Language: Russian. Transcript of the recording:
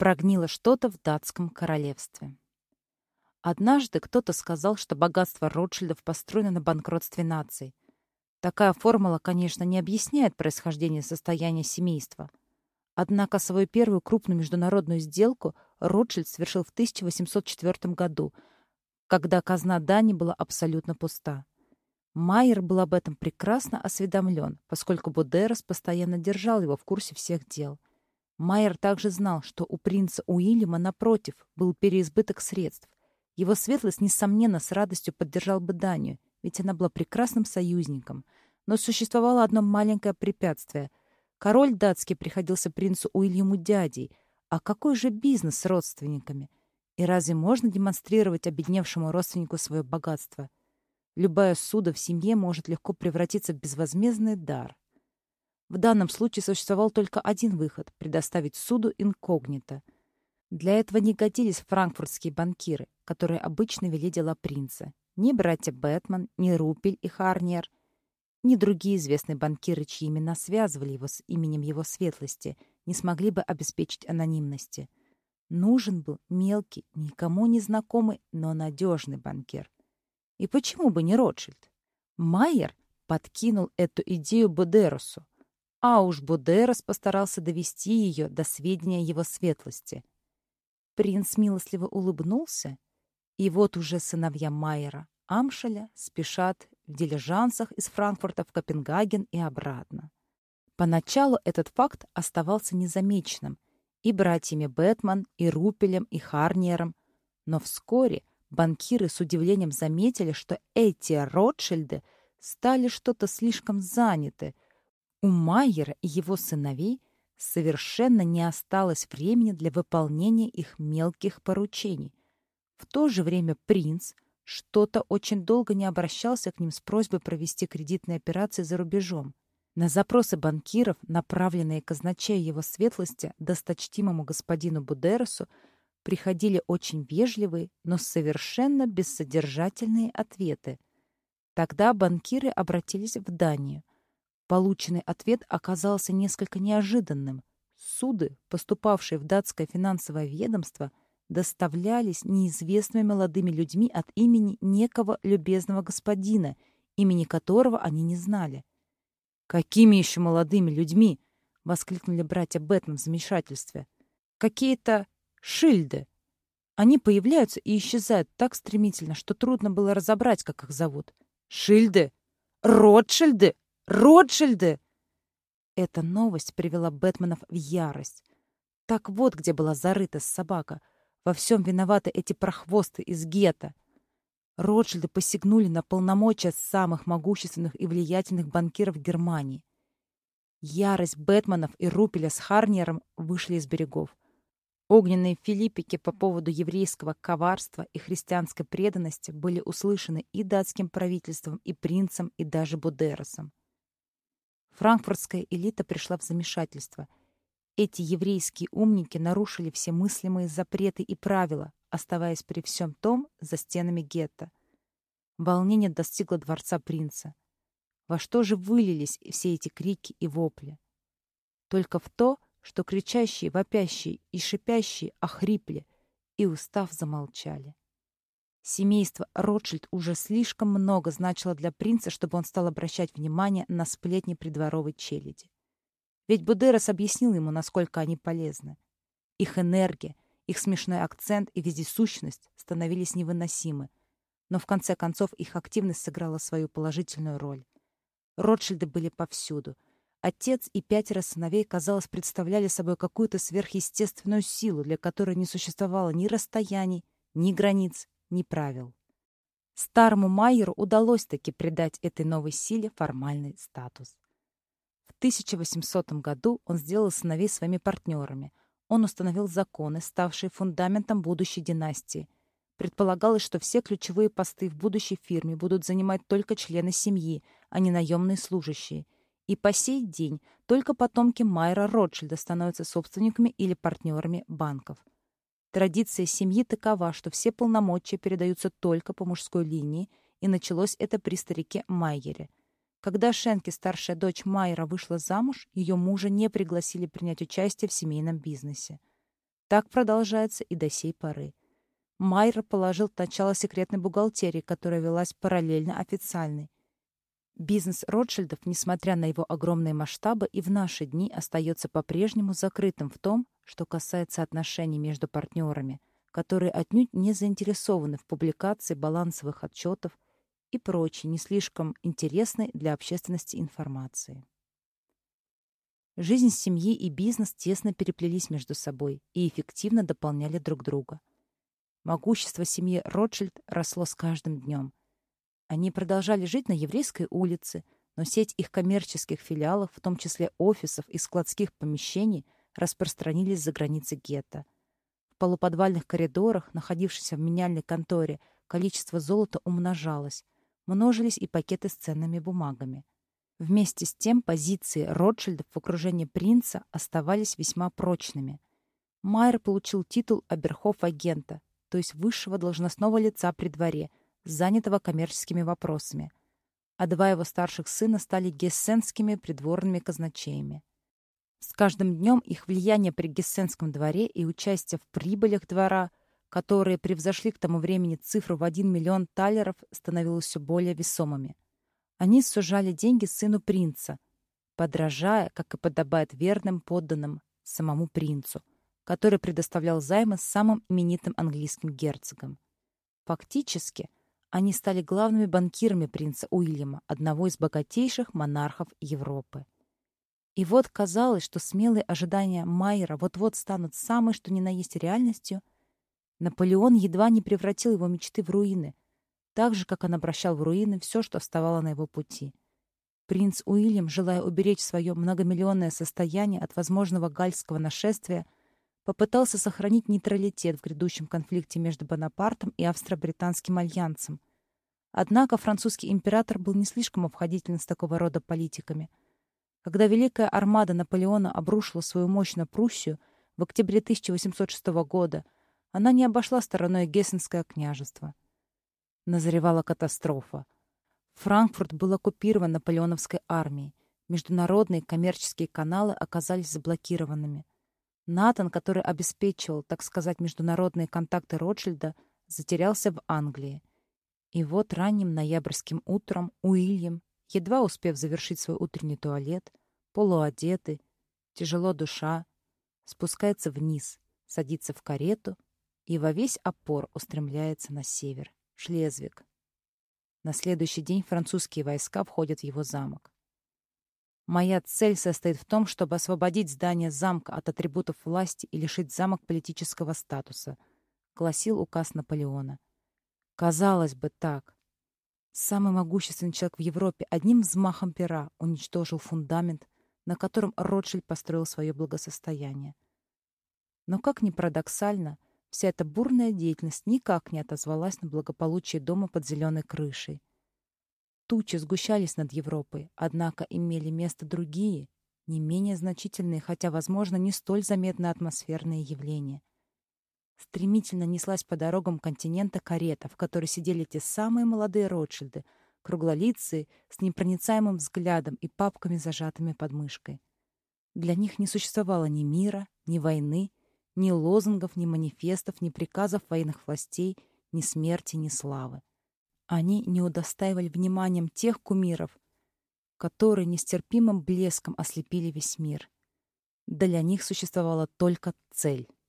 прогнило что-то в датском королевстве. Однажды кто-то сказал, что богатство Ротшильдов построено на банкротстве наций. Такая формула, конечно, не объясняет происхождение состояния семейства. Однако свою первую крупную международную сделку Ротшильд совершил в 1804 году, когда казна Дани была абсолютно пуста. Майер был об этом прекрасно осведомлен, поскольку Будерос постоянно держал его в курсе всех дел. Майер также знал, что у принца Уильяма, напротив, был переизбыток средств. Его светлость, несомненно, с радостью поддержал бы Данию, ведь она была прекрасным союзником. Но существовало одно маленькое препятствие. Король датский приходился принцу Уильяму дядей. А какой же бизнес с родственниками? И разве можно демонстрировать обедневшему родственнику свое богатство? Любая суда в семье может легко превратиться в безвозмездный дар. В данном случае существовал только один выход — предоставить суду инкогнито. Для этого не годились франкфуртские банкиры, которые обычно вели дела принца. Ни братья Бэтмен, ни Рупель и Харнер, ни другие известные банкиры, чьи имена связывали его с именем его светлости, не смогли бы обеспечить анонимности. Нужен был мелкий, никому не знакомый, но надежный банкир — и почему бы не Ротшильд? Майер подкинул эту идею Будеросу, а уж Будерос постарался довести ее до сведения его светлости. Принц милостливо улыбнулся, и вот уже сыновья Майера, Амшеля, спешат в дилижансах из Франкфурта в Копенгаген и обратно. Поначалу этот факт оставался незамеченным и братьями Бэтмен, и Рупелем, и Харниером, но вскоре Банкиры с удивлением заметили, что эти Ротшильды стали что-то слишком заняты. У Майера и его сыновей совершенно не осталось времени для выполнения их мелких поручений. В то же время принц что-то очень долго не обращался к ним с просьбой провести кредитные операции за рубежом. На запросы банкиров, направленные казначею его светлости, досточтимому господину Будеросу, приходили очень вежливые, но совершенно бессодержательные ответы. Тогда банкиры обратились в Данию. Полученный ответ оказался несколько неожиданным. Суды, поступавшие в датское финансовое ведомство, доставлялись неизвестными молодыми людьми от имени некого любезного господина, имени которого они не знали. «Какими еще молодыми людьми?» — воскликнули братья Бэтмен в замешательстве. «Какие-то Шильды. Они появляются и исчезают так стремительно, что трудно было разобрать, как их зовут. Шильды! Ротшильды! Ротшильды! Эта новость привела Бэтменов в ярость. Так вот, где была зарыта собака. Во всем виноваты эти прохвосты из гетто. Ротшильды посягнули на полномочия самых могущественных и влиятельных банкиров Германии. Ярость Бэтменов и Рупеля с Харниером вышли из берегов. Огненные филиппики по поводу еврейского коварства и христианской преданности были услышаны и датским правительством, и принцем, и даже Будеросом. Франкфуртская элита пришла в замешательство. Эти еврейские умники нарушили все мыслимые запреты и правила, оставаясь при всем том за стенами гетто. Волнение достигло дворца принца. Во что же вылились все эти крики и вопли? Только в то, что кричащие, вопящие и шипящие охрипли и, устав, замолчали. Семейство Ротшильд уже слишком много значило для принца, чтобы он стал обращать внимание на сплетни придворовой челяди. Ведь Будерос объяснил ему, насколько они полезны. Их энергия, их смешной акцент и вездесущность становились невыносимы, но в конце концов их активность сыграла свою положительную роль. Ротшильды были повсюду — Отец и пятеро сыновей, казалось, представляли собой какую-то сверхъестественную силу, для которой не существовало ни расстояний, ни границ, ни правил. Старому Майеру удалось таки придать этой новой силе формальный статус. В 1800 году он сделал сыновей своими партнерами. Он установил законы, ставшие фундаментом будущей династии. Предполагалось, что все ключевые посты в будущей фирме будут занимать только члены семьи, а не наемные служащие – и по сей день только потомки Майра Ротшильда становятся собственниками или партнерами банков. Традиция семьи такова, что все полномочия передаются только по мужской линии, и началось это при старике Майере. Когда Шенки, старшая дочь Майера, вышла замуж, ее мужа не пригласили принять участие в семейном бизнесе. Так продолжается и до сей поры. Майер положил начало секретной бухгалтерии, которая велась параллельно официальной. Бизнес Ротшильдов, несмотря на его огромные масштабы, и в наши дни остается по-прежнему закрытым в том, что касается отношений между партнерами, которые отнюдь не заинтересованы в публикации балансовых отчетов и прочей не слишком интересной для общественности информации. Жизнь семьи и бизнес тесно переплелись между собой и эффективно дополняли друг друга. Могущество семьи Ротшильд росло с каждым днем. Они продолжали жить на еврейской улице, но сеть их коммерческих филиалов, в том числе офисов и складских помещений, распространились за границы гетто. В полуподвальных коридорах, находившихся в меняльной конторе, количество золота умножалось, множились и пакеты с ценными бумагами. Вместе с тем позиции Ротшильдов в окружении принца оставались весьма прочными. Майер получил титул оберхоф-агента, то есть высшего должностного лица при дворе, занятого коммерческими вопросами, а два его старших сына стали гессенскими придворными казначеями. С каждым днем их влияние при гессенском дворе и участие в прибылях двора, которые превзошли к тому времени цифру в 1 миллион талеров, становилось все более весомыми. Они сужали деньги сыну принца, подражая, как и подобает верным подданным, самому принцу, который предоставлял займы самым именитым английским герцогам. Фактически, они стали главными банкирами принца Уильяма, одного из богатейших монархов Европы. И вот казалось, что смелые ожидания Майера вот-вот станут самой, что ни на есть реальностью. Наполеон едва не превратил его мечты в руины, так же, как он обращал в руины все, что вставало на его пути. Принц Уильям, желая уберечь свое многомиллионное состояние от возможного гальского нашествия, попытался сохранить нейтралитет в грядущем конфликте между Бонапартом и Австро-Британским альянсом. Однако французский император был не слишком обходителен с такого рода политиками. Когда Великая армада Наполеона обрушила свою мощь на Пруссию в октябре 1806 года, она не обошла стороной Гессенское княжество назревала катастрофа. Франкфурт был оккупирован наполеоновской армией. Международные коммерческие каналы оказались заблокированными. Натан, который обеспечивал, так сказать, международные контакты Ротшильда, затерялся в Англии. И вот ранним ноябрьским утром Уильям, едва успев завершить свой утренний туалет, полуодетый, тяжело душа, спускается вниз, садится в карету и во весь опор устремляется на север. Шлезвиг. На следующий день французские войска входят в его замок. Моя цель состоит в том, чтобы освободить здание замка от атрибутов власти и лишить замок политического статуса, гласил указ Наполеона. Казалось бы, так. Самый могущественный человек в Европе одним взмахом пера уничтожил фундамент, на котором Ротшильд построил свое благосостояние. Но, как ни парадоксально, Вся эта бурная деятельность никак не отозвалась на благополучие дома под зеленой крышей. Тучи сгущались над Европой, однако имели место другие, не менее значительные, хотя, возможно, не столь заметные атмосферные явления. Стремительно неслась по дорогам континента карета, в которой сидели те самые молодые Ротшильды, круглолицые, с непроницаемым взглядом и папками, зажатыми под мышкой. Для них не существовало ни мира, ни войны, ни лозунгов, ни манифестов, ни приказов военных властей, ни смерти, ни славы. Они не удостаивали вниманием тех кумиров, которые нестерпимым блеском ослепили весь мир. Для них существовала только цель —